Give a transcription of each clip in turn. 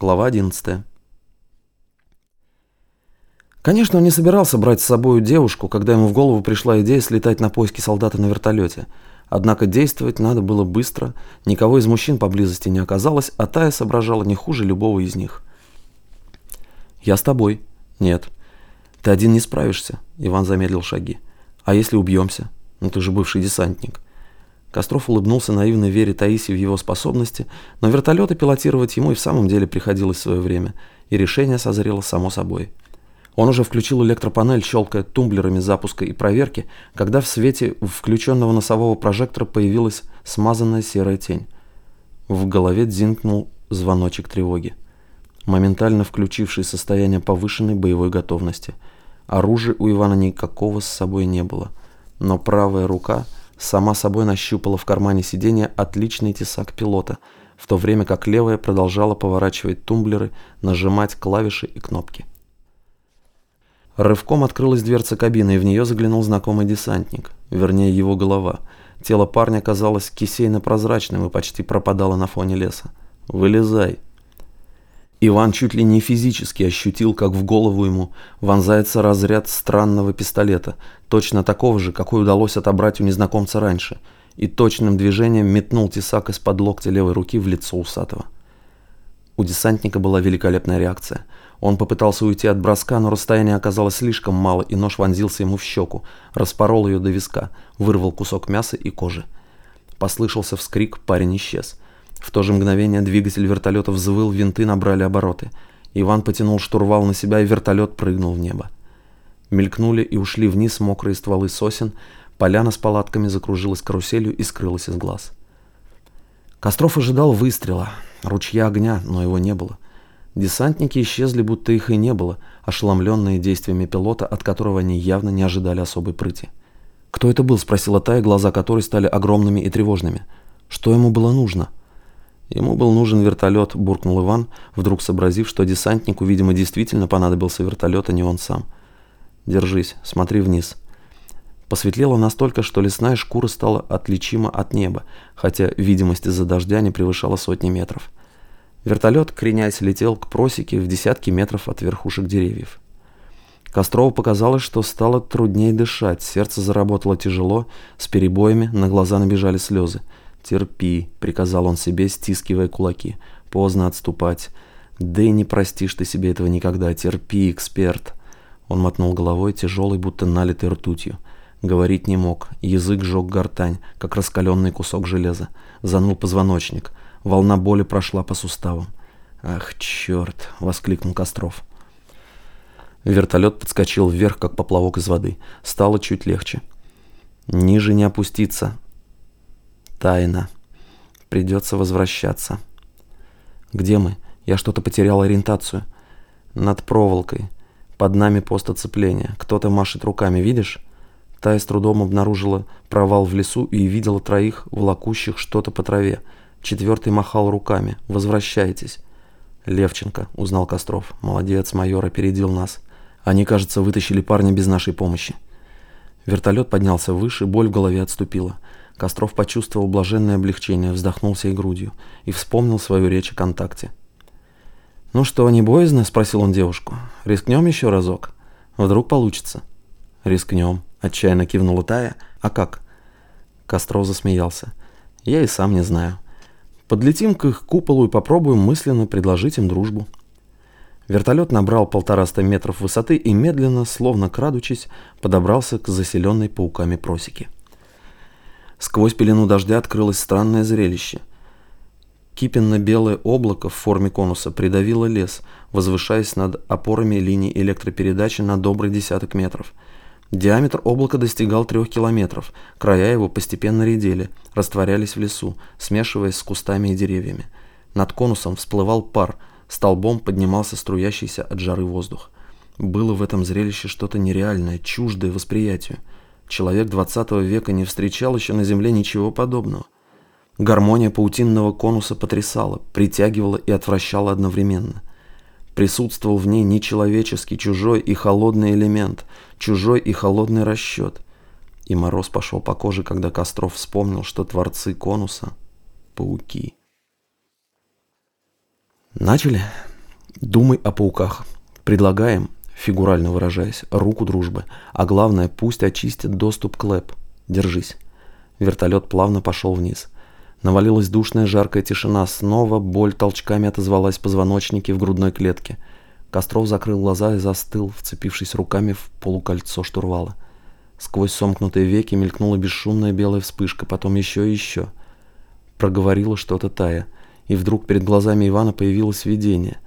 Глава 11. Конечно, он не собирался брать с собой девушку, когда ему в голову пришла идея слетать на поиски солдата на вертолете. Однако действовать надо было быстро, никого из мужчин поблизости не оказалось, а Тая соображала не хуже любого из них. «Я с тобой». «Нет». «Ты один не справишься», — Иван замедлил шаги. «А если убьемся? Ну ты же бывший десантник». Костров улыбнулся наивной вере Таиси в его способности, но вертолеты пилотировать ему и в самом деле приходилось в свое время, и решение созрело само собой. Он уже включил электропанель, щелкая тумблерами запуска и проверки, когда в свете включенного носового прожектора появилась смазанная серая тень. В голове дзинкнул звоночек тревоги, моментально включивший состояние повышенной боевой готовности. Оружия у Ивана никакого с собой не было, но правая рука – сама собой нащупала в кармане сиденья отличный тесак пилота, в то время как левая продолжала поворачивать тумблеры, нажимать клавиши и кнопки. Рывком открылась дверца кабины, и в нее заглянул знакомый десантник, вернее его голова. Тело парня казалось кисейно-прозрачным и почти пропадало на фоне леса. «Вылезай!» Иван чуть ли не физически ощутил, как в голову ему вонзается разряд странного пистолета, точно такого же, какой удалось отобрать у незнакомца раньше, и точным движением метнул тесак из-под локтя левой руки в лицо усатого. У десантника была великолепная реакция. Он попытался уйти от броска, но расстояние оказалось слишком мало, и нож вонзился ему в щеку, распорол ее до виска, вырвал кусок мяса и кожи. Послышался вскрик, парень исчез. В то же мгновение двигатель вертолета взвыл, винты набрали обороты. Иван потянул штурвал на себя, и вертолет прыгнул в небо. Мелькнули и ушли вниз мокрые стволы сосен, поляна с палатками закружилась каруселью и скрылась из глаз. Костров ожидал выстрела, ручья огня, но его не было. Десантники исчезли, будто их и не было, ошеломленные действиями пилота, от которого они явно не ожидали особой прыти. «Кто это был?» – спросила Тая, глаза которой стали огромными и тревожными. «Что ему было нужно?» Ему был нужен вертолет, буркнул Иван, вдруг сообразив, что десантнику, видимо, действительно понадобился вертолет, а не он сам. «Держись, смотри вниз». Посветлело настолько, что лесная шкура стала отличима от неба, хотя видимость из-за дождя не превышала сотни метров. Вертолет, кренясь, летел к просеке в десятки метров от верхушек деревьев. Кострову показалось, что стало труднее дышать, сердце заработало тяжело, с перебоями, на глаза набежали слезы. «Терпи», — приказал он себе, стискивая кулаки. «Поздно отступать. Да и не простишь ты себе этого никогда. Терпи, эксперт». Он мотнул головой, тяжелый, будто налитый ртутью. Говорить не мог. Язык жег гортань, как раскаленный кусок железа. Занул позвоночник. Волна боли прошла по суставам. «Ах, черт!» — воскликнул Костров. Вертолет подскочил вверх, как поплавок из воды. Стало чуть легче. «Ниже не опуститься», Тайна. Придется возвращаться. Где мы? Я что-то потерял ориентацию. Над проволокой. Под нами пост оцепления. Кто-то машет руками, видишь? Тая с трудом обнаружила провал в лесу и видела троих, волокущих что-то по траве. Четвертый махал руками. «Возвращайтесь». «Левченко», — узнал Костров. «Молодец, майор, опередил нас. Они, кажется, вытащили парня без нашей помощи». Вертолет поднялся выше, боль в голове отступила. Костров почувствовал блаженное облегчение, вздохнул всей грудью и вспомнил свою речь о контакте. «Ну что, не боязно?» – спросил он девушку. «Рискнем еще разок? Вдруг получится?» «Рискнем», – отчаянно кивнула Тая. «А как?» Костров засмеялся. «Я и сам не знаю. Подлетим к их куполу и попробуем мысленно предложить им дружбу». Вертолет набрал полтораста метров высоты и медленно, словно крадучись, подобрался к заселенной пауками просеке. Сквозь пелену дождя открылось странное зрелище. Кипенно-белое облако в форме конуса придавило лес, возвышаясь над опорами линии электропередачи на добрый десяток метров. Диаметр облака достигал трех километров, края его постепенно редели, растворялись в лесу, смешиваясь с кустами и деревьями. Над конусом всплывал пар, столбом поднимался струящийся от жары воздух. Было в этом зрелище что-то нереальное, чуждое восприятию. Человек 20 века не встречал еще на Земле ничего подобного. Гармония паутинного конуса потрясала, притягивала и отвращала одновременно. Присутствовал в ней нечеловеческий, чужой и холодный элемент, чужой и холодный расчет. И мороз пошел по коже, когда Костров вспомнил, что творцы конуса – пауки. «Начали?» Думай о пауках. Предлагаем, фигурально выражаясь, руку дружбы. А главное, пусть очистит доступ к ЛЭП. Держись. Вертолет плавно пошел вниз. Навалилась душная жаркая тишина. Снова боль толчками отозвалась в позвоночнике в грудной клетке. Костров закрыл глаза и застыл, вцепившись руками в полукольцо штурвала. Сквозь сомкнутые веки мелькнула бесшумная белая вспышка, потом еще и еще. Проговорила что-то Тая, и вдруг перед глазами Ивана появилось видение.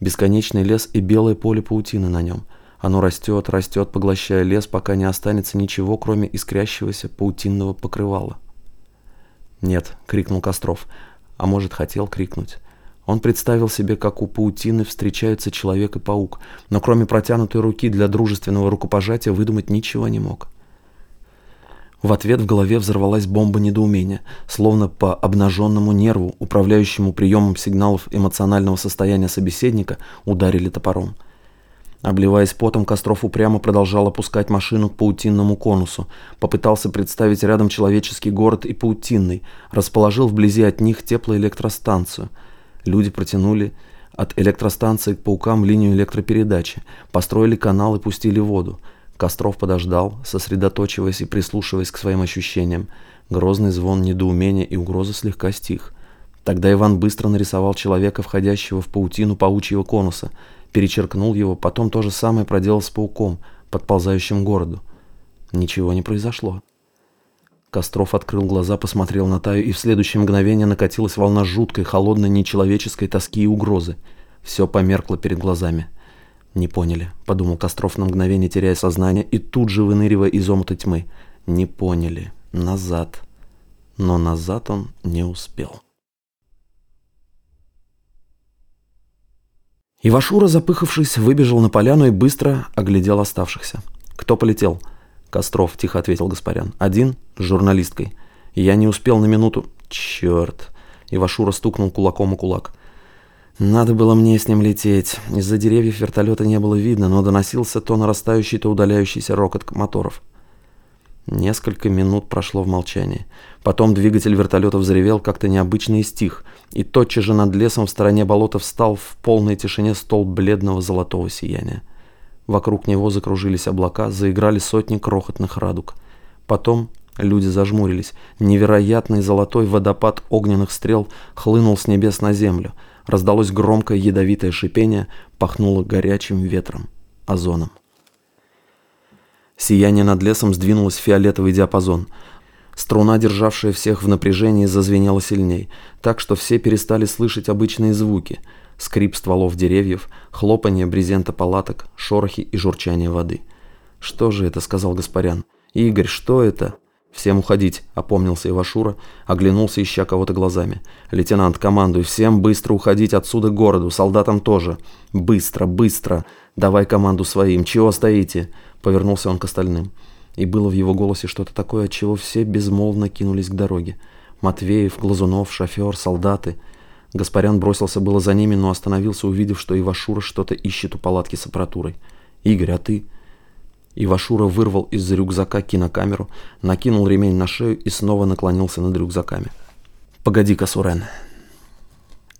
Бесконечный лес и белое поле паутины на нем. Оно растет, растет, поглощая лес, пока не останется ничего, кроме искрящегося паутинного покрывала. «Нет!» — крикнул Костров. А может, хотел крикнуть. Он представил себе, как у паутины встречаются человек и паук, но кроме протянутой руки для дружественного рукопожатия выдумать ничего не мог. В ответ в голове взорвалась бомба недоумения, словно по обнаженному нерву, управляющему приемом сигналов эмоционального состояния собеседника, ударили топором. Обливаясь потом, Костров упрямо продолжал опускать машину к паутинному конусу. Попытался представить рядом человеческий город и паутинный. Расположил вблизи от них теплоэлектростанцию. Люди протянули от электростанции к паукам линию электропередачи. Построили канал и пустили воду. Костров подождал, сосредоточиваясь и прислушиваясь к своим ощущениям. Грозный звон недоумения и угроза слегка стих. Тогда Иван быстро нарисовал человека, входящего в паутину паучьего конуса – перечеркнул его, потом то же самое проделал с пауком, подползающим к городу. Ничего не произошло. Костров открыл глаза, посмотрел на Таю, и в следующее мгновение накатилась волна жуткой, холодной, нечеловеческой тоски и угрозы. Все померкло перед глазами. «Не поняли», — подумал Костров на мгновение, теряя сознание, и тут же выныривая из омута тьмы. «Не поняли. Назад». Но назад он не успел. Ивашура, запыхавшись, выбежал на поляну и быстро оглядел оставшихся. «Кто полетел?» «Костров», — тихо ответил Гаспарян. «Один? С журналисткой». «Я не успел на минуту». «Черт!» Ивашура стукнул кулаком о кулак. «Надо было мне с ним лететь. Из-за деревьев вертолета не было видно, но доносился то нарастающий, то удаляющийся рокот моторов». Несколько минут прошло в молчании. Потом двигатель вертолета взревел как-то необычно и стих, и тотчас же над лесом в стороне болота встал в полной тишине столб бледного золотого сияния. Вокруг него закружились облака, заиграли сотни крохотных радуг. Потом люди зажмурились. Невероятный золотой водопад огненных стрел хлынул с небес на землю. Раздалось громкое ядовитое шипение, пахнуло горячим ветром, озоном. Сияние над лесом сдвинулось в фиолетовый диапазон. Струна, державшая всех в напряжении, зазвенела сильней, так что все перестали слышать обычные звуки. Скрип стволов деревьев, хлопанье брезента палаток, шорохи и журчание воды. «Что же это?» — сказал Гаспарян. «Игорь, что это?» «Всем уходить», — опомнился Ивашура, оглянулся, ища кого-то глазами. «Лейтенант, командуй, всем быстро уходить отсюда к городу, солдатам тоже. Быстро, быстро! Давай команду своим, чего стоите?» Повернулся он к остальным. И было в его голосе что-то такое, от чего все безмолвно кинулись к дороге. Матвеев, Глазунов, шофер, солдаты. Гаспарян бросился было за ними, но остановился, увидев, что Ивашура что-то ищет у палатки с аппаратурой. «Игорь, а ты?» Ивашура вырвал из рюкзака кинокамеру, накинул ремень на шею и снова наклонился над рюкзаками. «Погоди-ка, Сурен».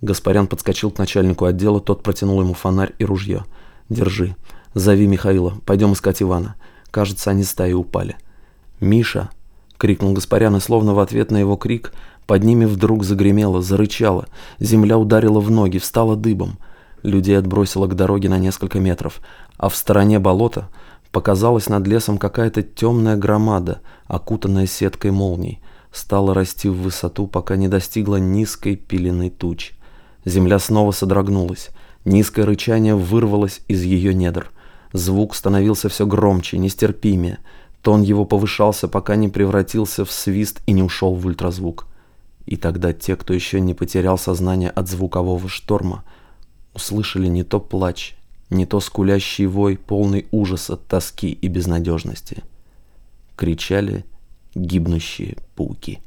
Гаспарян подскочил к начальнику отдела, тот протянул ему фонарь и ружье. «Держи. «Зови Михаила, пойдем искать Ивана. Кажется, они стаи упали». «Миша!» — крикнул Гаспарян, и словно в ответ на его крик под ними вдруг загремело, зарычало. Земля ударила в ноги, встала дыбом. Людей отбросило к дороге на несколько метров, а в стороне болота показалась над лесом какая-то темная громада, окутанная сеткой молний. Стала расти в высоту, пока не достигла низкой пеленой туч. Земля снова содрогнулась. Низкое рычание вырвалось из ее недр. Звук становился все громче, нестерпимее. Тон его повышался, пока не превратился в свист и не ушел в ультразвук. И тогда те, кто еще не потерял сознание от звукового шторма, услышали не то плач, не то скулящий вой, полный ужаса, тоски и безнадежности. Кричали гибнущие пауки.